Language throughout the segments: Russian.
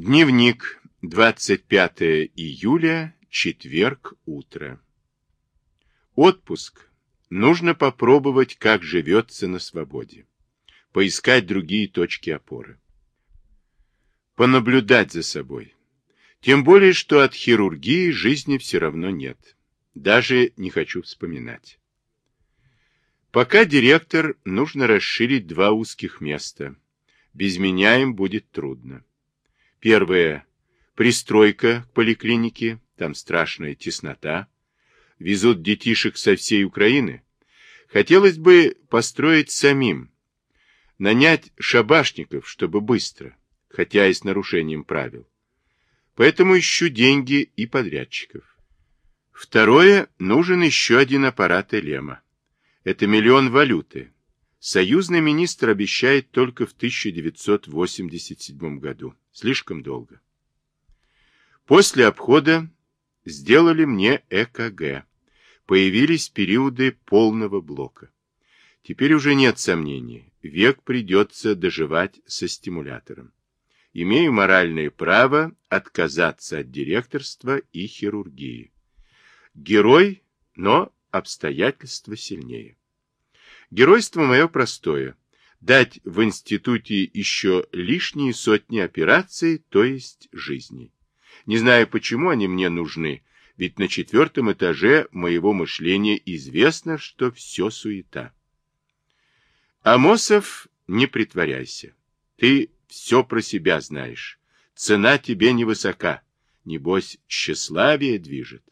Дневник. 25 июля. Четверг. Утро. Отпуск. Нужно попробовать, как живется на свободе. Поискать другие точки опоры. Понаблюдать за собой. Тем более, что от хирургии жизни все равно нет. Даже не хочу вспоминать. Пока директор, нужно расширить два узких места. Без меня им будет трудно. Первое. Пристройка к поликлинике, там страшная теснота. Везут детишек со всей Украины. Хотелось бы построить самим. Нанять шабашников, чтобы быстро, хотя и с нарушением правил. Поэтому ищу деньги и подрядчиков. Второе. Нужен еще один аппарат Элема. Это миллион валюты. Союзный министр обещает только в 1987 году. Слишком долго. После обхода сделали мне ЭКГ. Появились периоды полного блока. Теперь уже нет сомнений. Век придется доживать со стимулятором. Имею моральное право отказаться от директорства и хирургии. Герой, но обстоятельства сильнее. Геройство мое простое. Дать в институте еще лишние сотни операций, то есть жизней. Не знаю, почему они мне нужны, ведь на четвертом этаже моего мышления известно, что все суета. Амосов, не притворяйся. Ты все про себя знаешь. Цена тебе невысока. Небось, тщеславие движет.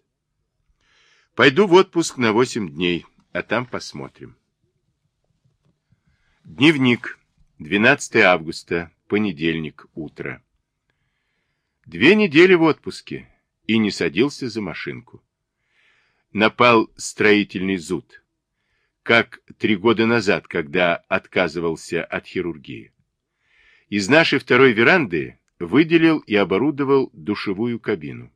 Пойду в отпуск на восемь дней, а там посмотрим. Дневник. 12 августа. Понедельник. Утро. Две недели в отпуске. И не садился за машинку. Напал строительный зуд. Как три года назад, когда отказывался от хирургии. Из нашей второй веранды выделил и оборудовал душевую кабину.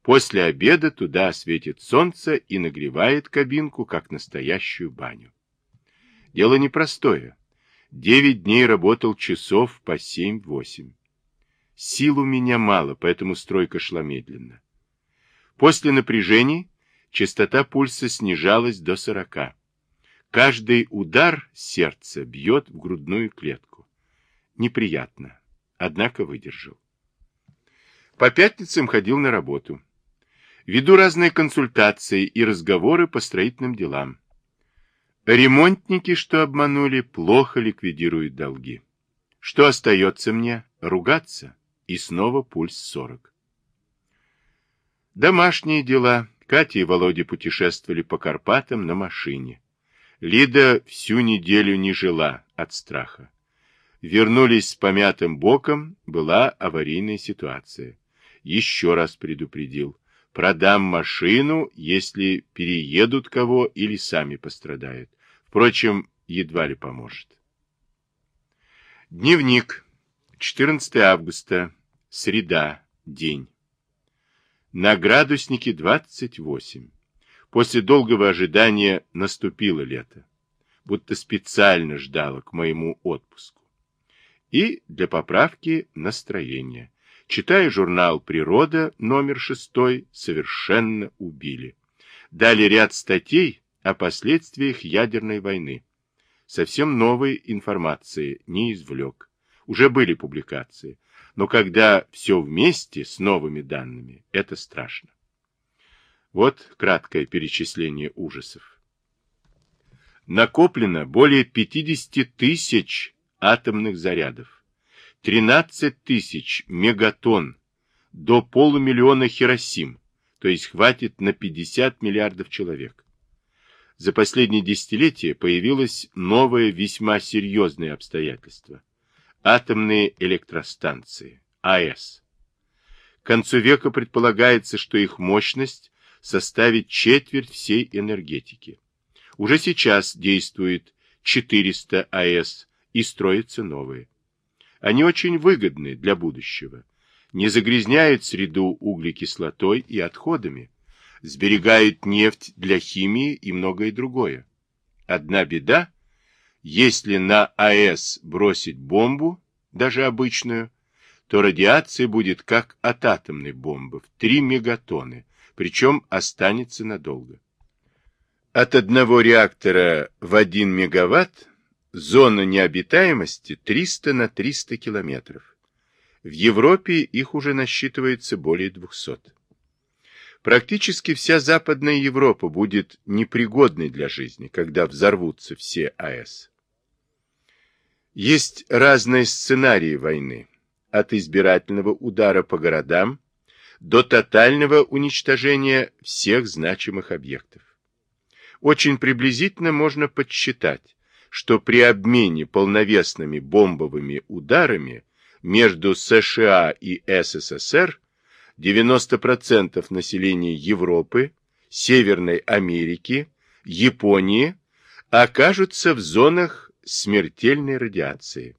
После обеда туда светит солнце и нагревает кабинку, как настоящую баню. Дело непростое. Девять дней работал часов по семь-восемь. Сил у меня мало, поэтому стройка шла медленно. После напряжений частота пульса снижалась до сорока. Каждый удар сердца бьет в грудную клетку. Неприятно, однако выдержал. По пятницам ходил на работу. Веду разные консультации и разговоры по строительным делам. Ремонтники, что обманули, плохо ликвидируют долги. Что остается мне? Ругаться. И снова пульс 40. Домашние дела. Катя и Володя путешествовали по Карпатам на машине. Лида всю неделю не жила от страха. Вернулись с помятым боком, была аварийная ситуация. Еще раз предупредил. Продам машину, если переедут кого или сами пострадают. Впрочем, едва ли поможет. Дневник. 14 августа. Среда. День. На градуснике 28. После долгого ожидания наступило лето. Будто специально ждало к моему отпуску. И для поправки настроения. Читая журнал «Природа» номер шестой, совершенно убили. Дали ряд статей о последствиях ядерной войны. Совсем новой информации не извлек. Уже были публикации. Но когда все вместе с новыми данными, это страшно. Вот краткое перечисление ужасов. Накоплено более 50 тысяч атомных зарядов. 13 тысяч мегатонн до полумиллиона Хиросим, то есть хватит на 50 миллиардов человек. За последние десятилетия появилось новое весьма серьезное обстоятельство. Атомные электростанции, АЭС. К концу века предполагается, что их мощность составит четверть всей энергетики. Уже сейчас действует 400 АЭС и строятся новые. Они очень выгодны для будущего. Не загрязняют среду углекислотой и отходами. Сберегают нефть для химии и многое другое. Одна беда, если на АЭС бросить бомбу, даже обычную, то радиация будет как от атомной бомбы в 3 мегатонны, причем останется надолго. От одного реактора в 1 мегаватт зона необитаемости 300 на 300 километров. В Европе их уже насчитывается более 200. Практически вся Западная Европа будет непригодной для жизни, когда взорвутся все АЭС. Есть разные сценарии войны, от избирательного удара по городам до тотального уничтожения всех значимых объектов. Очень приблизительно можно подсчитать, что при обмене полновесными бомбовыми ударами между США и СССР 90% населения Европы, Северной Америки, Японии окажутся в зонах смертельной радиации.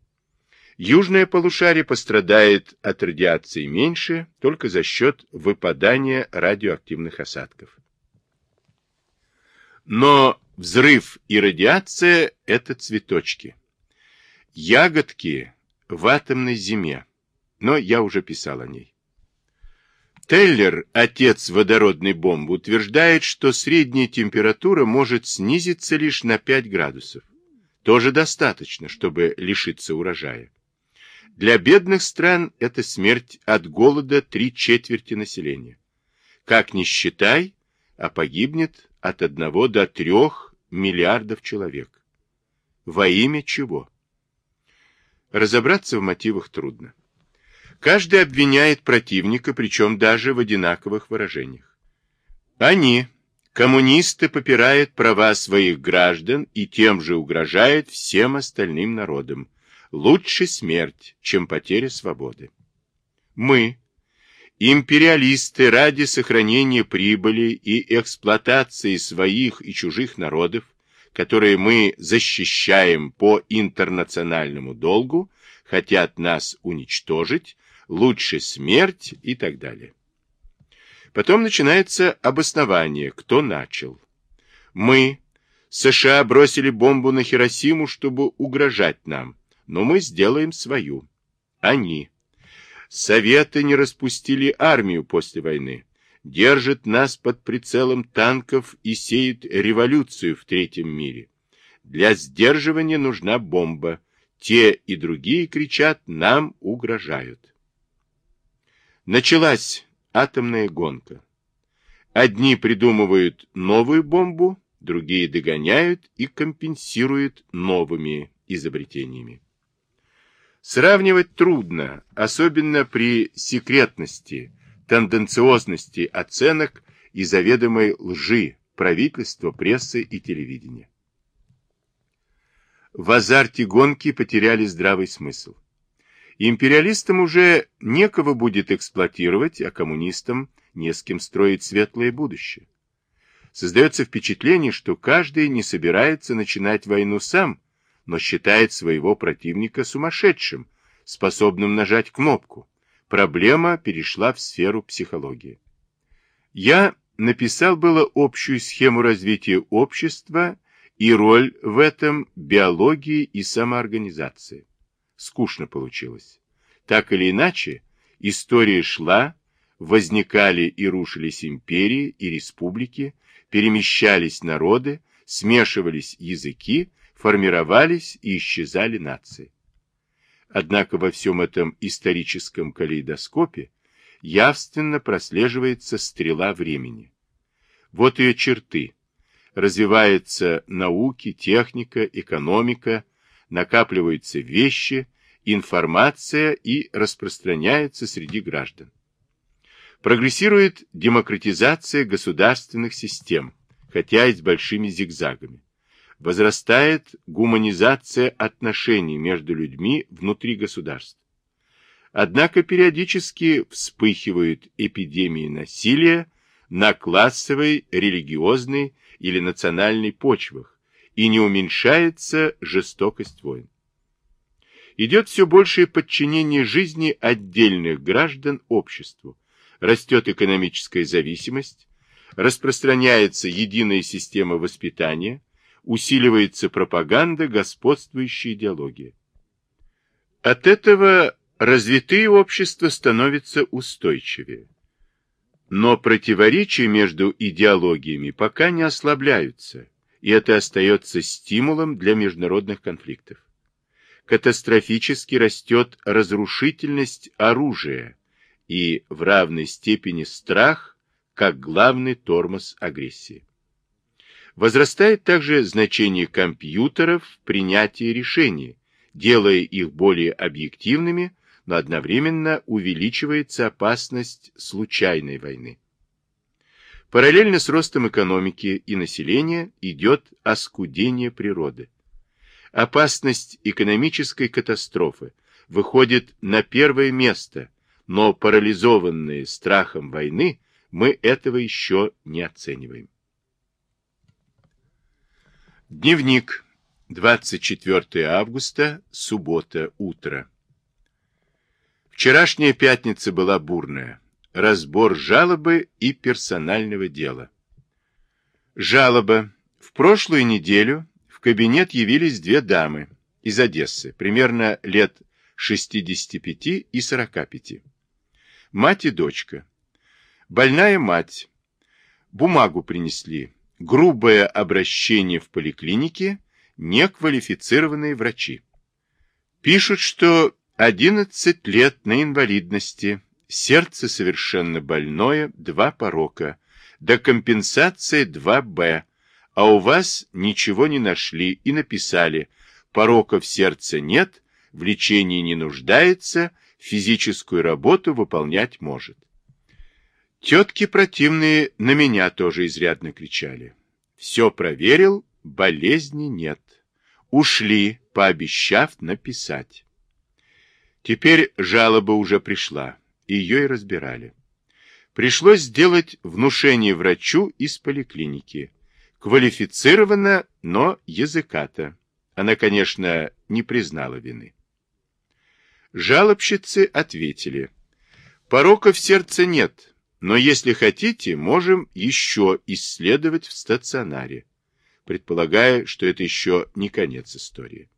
Южное полушарие пострадает от радиации меньше, только за счет выпадания радиоактивных осадков. Но взрыв и радиация – это цветочки. Ягодки в атомной зиме, но я уже писал о ней. Теллер, отец водородной бомбы, утверждает, что средняя температура может снизиться лишь на 5 градусов. Тоже достаточно, чтобы лишиться урожая. Для бедных стран это смерть от голода три четверти населения. Как ни считай, а погибнет от 1 до 3 миллиардов человек. Во имя чего? Разобраться в мотивах трудно. Каждый обвиняет противника, причем даже в одинаковых выражениях. Они, коммунисты, попирают права своих граждан и тем же угрожают всем остальным народам. Лучше смерть, чем потеря свободы. Мы, империалисты, ради сохранения прибыли и эксплуатации своих и чужих народов, которые мы защищаем по интернациональному долгу, хотят нас уничтожить, лучше смерть и так далее. Потом начинается обоснование, кто начал. Мы, США, бросили бомбу на Хиросиму, чтобы угрожать нам, но мы сделаем свою. Они. Советы не распустили армию после войны, держат нас под прицелом танков и сеют революцию в третьем мире. Для сдерживания нужна бомба. Те и другие кричат, нам угрожают. Началась атомная гонка. Одни придумывают новую бомбу, другие догоняют и компенсируют новыми изобретениями. Сравнивать трудно, особенно при секретности, тенденциозности оценок и заведомой лжи правительства, прессы и телевидения. В азарте гонки потеряли здравый смысл. Империалистам уже некого будет эксплуатировать, а коммунистам не с кем строить светлое будущее. Создается впечатление, что каждый не собирается начинать войну сам, но считает своего противника сумасшедшим, способным нажать кнопку. Проблема перешла в сферу психологии. Я написал было общую схему развития общества и роль в этом биологии и самоорганизации скучно получилось. Так или иначе, история шла, возникали и рушились империи и республики, перемещались народы, смешивались языки, формировались и исчезали нации. Однако во всем этом историческом калейдоскопе явственно прослеживается стрела времени. Вот ее черты. Развиваются науки, техника, экономика, накапливаются вещи, информация и распространяются среди граждан. Прогрессирует демократизация государственных систем, хотя и с большими зигзагами. Возрастает гуманизация отношений между людьми внутри государств. Однако периодически вспыхивают эпидемии насилия на классовой, религиозной или национальной почвах, и не уменьшается жестокость войн. Идет все большее подчинение жизни отдельных граждан обществу, растет экономическая зависимость, распространяется единая система воспитания, усиливается пропаганда, господствующая идеология. От этого развитые общества становятся устойчивее. Но противоречия между идеологиями пока не ослабляются, и это остается стимулом для международных конфликтов. Катастрофически растет разрушительность оружия и в равной степени страх как главный тормоз агрессии. Возрастает также значение компьютеров в принятии решений, делая их более объективными, но одновременно увеличивается опасность случайной войны. Параллельно с ростом экономики и населения идет оскудение природы. Опасность экономической катастрофы выходит на первое место, но парализованные страхом войны мы этого еще не оцениваем. Дневник. 24 августа, суббота, утро. Вчерашняя пятница была бурная. Разбор жалобы и персонального дела. Жалоба. В прошлую неделю кабинет явились две дамы из Одессы, примерно лет 65 и 45. Мать и дочка. Больная мать. Бумагу принесли. Грубое обращение в поликлинике, неквалифицированные врачи. Пишут, что 11 лет на инвалидности, сердце совершенно больное, два порока, до компенсации 2Б, а у вас ничего не нашли и написали, пороков сердца нет, в лечении не нуждается, физическую работу выполнять может. Тетки противные на меня тоже изрядно кричали. Все проверил, болезни нет. Ушли, пообещав написать. Теперь жалоба уже пришла, ее и разбирали. Пришлось сделать внушение врачу из поликлиники. Квалифицировано, но языката. Она, конечно, не признала вины. Жалобщицы ответили. Пороков сердца нет, но если хотите, можем еще исследовать в стационаре, предполагая, что это еще не конец истории.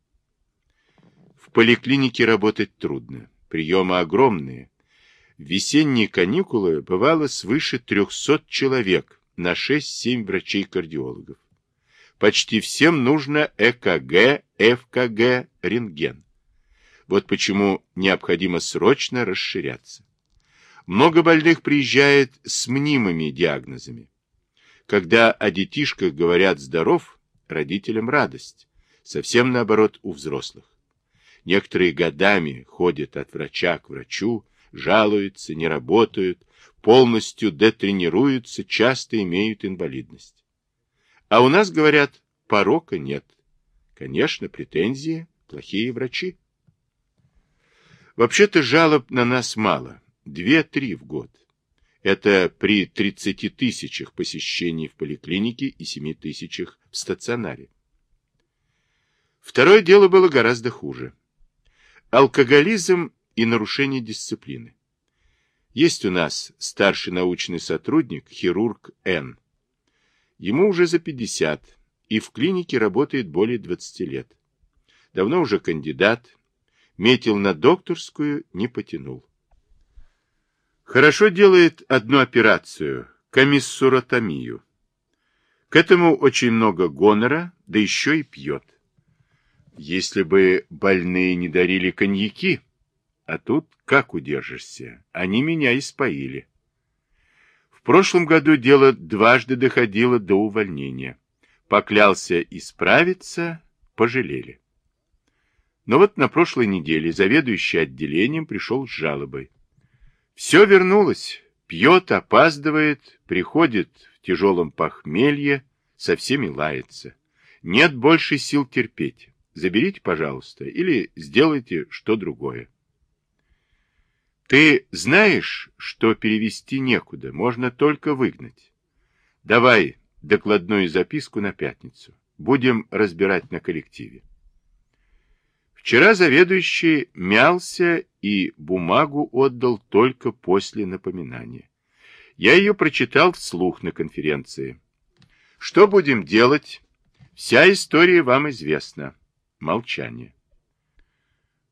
В поликлинике работать трудно, приемы огромные. В весенние каникулы бывало свыше 300 человек на 6-7 врачей-кардиологов. Почти всем нужно ЭКГ, ФКГ, рентген. Вот почему необходимо срочно расширяться. Много больных приезжает с мнимыми диагнозами. Когда о детишках говорят «здоров», родителям радость. Совсем наоборот у взрослых. Некоторые годами ходят от врача к врачу, жалуются, не работают, полностью детренируются, часто имеют инвалидность. А у нас, говорят, порока нет. Конечно, претензии, плохие врачи. Вообще-то жалоб на нас мало, две-три в год. Это при 30 тысячах посещений в поликлинике и 7 тысячах в стационаре. Второе дело было гораздо хуже. Алкоголизм и нарушение дисциплины. Есть у нас старший научный сотрудник, хирург Н. Ему уже за 50, и в клинике работает более 20 лет. Давно уже кандидат, метил на докторскую, не потянул. Хорошо делает одну операцию, комиссуротомию. К этому очень много гонора, да еще и пьет. Если бы больные не дарили коньяки, а тут как удержишься? Они меня испоили. В прошлом году дело дважды доходило до увольнения. Поклялся исправиться, пожалели. Но вот на прошлой неделе заведующий отделением пришел с жалобой. Все вернулось. Пьет, опаздывает, приходит в тяжелом похмелье, со всеми лается. Нет больше сил терпеть. Заберите, пожалуйста, или сделайте что другое. Ты знаешь, что перевести некуда, можно только выгнать. Давай докладную записку на пятницу. Будем разбирать на коллективе. Вчера заведующий мялся и бумагу отдал только после напоминания. Я ее прочитал вслух на конференции. Что будем делать? Вся история вам известна. Молчание.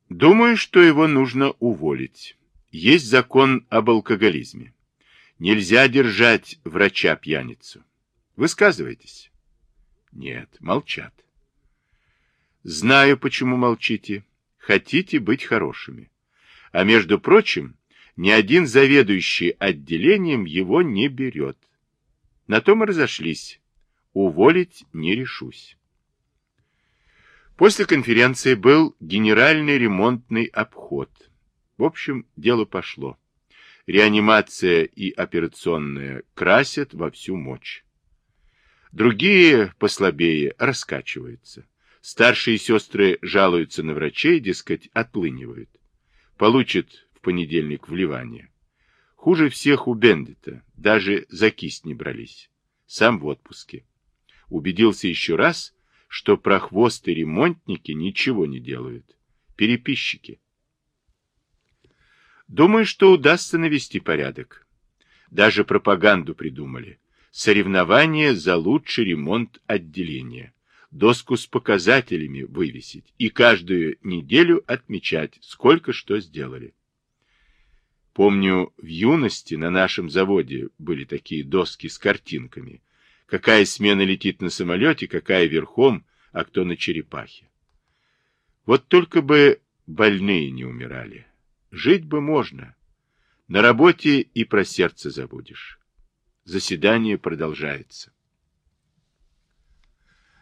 Думаю, что его нужно уволить. Есть закон об алкоголизме. Нельзя держать врача-пьяницу. Высказывайтесь. Нет, молчат. Знаю, почему молчите. Хотите быть хорошими. А между прочим, ни один заведующий отделением его не берет. На том и разошлись. Уволить не решусь. После конференции был генеральный ремонтный обход. В общем, дело пошло. Реанимация и операционная красят во всю мощь. Другие, послабее, раскачиваются. Старшие сестры жалуются на врачей, дескать, отлынивают. Получат в понедельник вливание. Хуже всех у Бендита, даже за кисть не брались. Сам в отпуске. Убедился еще раз, что прохвосты ремонтники ничего не делают. Переписчики. Думаю, что удастся навести порядок. Даже пропаганду придумали. Соревнование за лучший ремонт отделения. Доску с показателями вывесить и каждую неделю отмечать, сколько что сделали. Помню, в юности на нашем заводе были такие доски с картинками. Какая смена летит на самолете, какая верхом, а кто на черепахе. Вот только бы больные не умирали. Жить бы можно. На работе и про сердце забудешь. Заседание продолжается.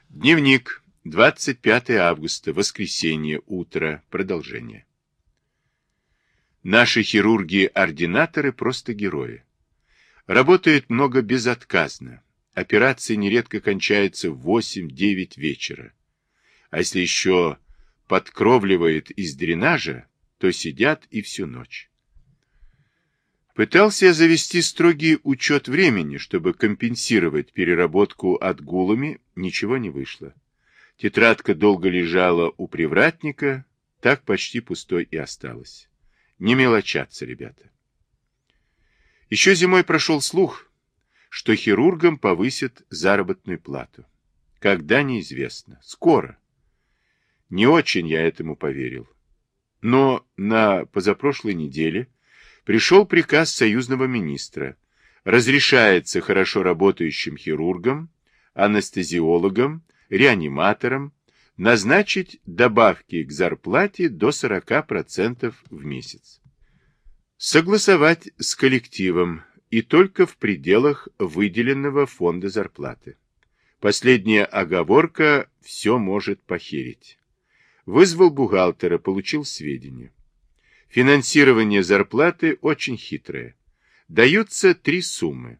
Дневник. 25 августа. Воскресенье. Утро. Продолжение. Наши хирурги-ординаторы просто герои. Работают много безотказно. Операции нередко кончаются в 8-9 вечера. А если еще подкровливает из дренажа, то сидят и всю ночь. Пытался я завести строгий учет времени, чтобы компенсировать переработку отгулами, ничего не вышло. Тетрадка долго лежала у привратника, так почти пустой и осталась. Не мелочаться, ребята. Еще зимой прошел слух, что хирургам повысят заработную плату. Когда неизвестно. Скоро. Не очень я этому поверил. Но на позапрошлой неделе пришел приказ союзного министра. Разрешается хорошо работающим хирургам, анестезиологам, реаниматорам назначить добавки к зарплате до 40% в месяц. Согласовать с коллективом и только в пределах выделенного фонда зарплаты. Последняя оговорка все может похерить. Вызвал бухгалтера, получил сведения. Финансирование зарплаты очень хитрое. Даются три суммы.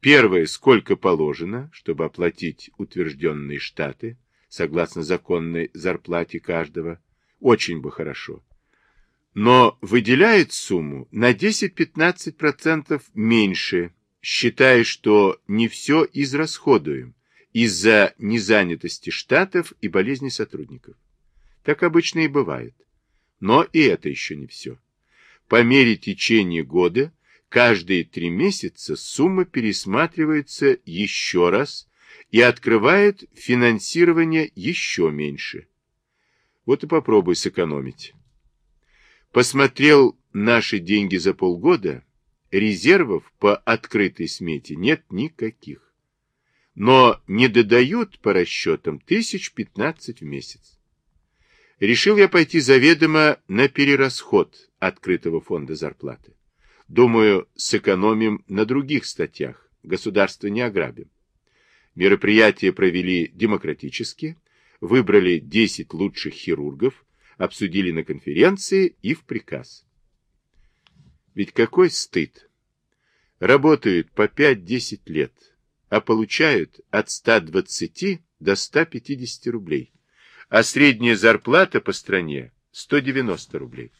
Первая, сколько положено, чтобы оплатить утвержденные штаты, согласно законной зарплате каждого. Очень бы хорошо но выделяет сумму на 10-15% меньше, считая, что не все израсходуем из-за незанятости штатов и болезни сотрудников. Так обычно и бывает. Но и это еще не все. По мере течения года каждые три месяца сумма пересматривается еще раз и открывает финансирование еще меньше. Вот и попробуй сэкономить. Посмотрел наши деньги за полгода, резервов по открытой смете нет никаких. Но не додают по расчетам тысяч пятнадцать в месяц. Решил я пойти заведомо на перерасход открытого фонда зарплаты. Думаю, сэкономим на других статьях, государство не ограбим. Мероприятие провели демократически, выбрали 10 лучших хирургов, обсудили на конференции и в приказ. Ведь какой стыд! Работают по 5-10 лет, а получают от 120 до 150 рублей, а средняя зарплата по стране 190 рублей.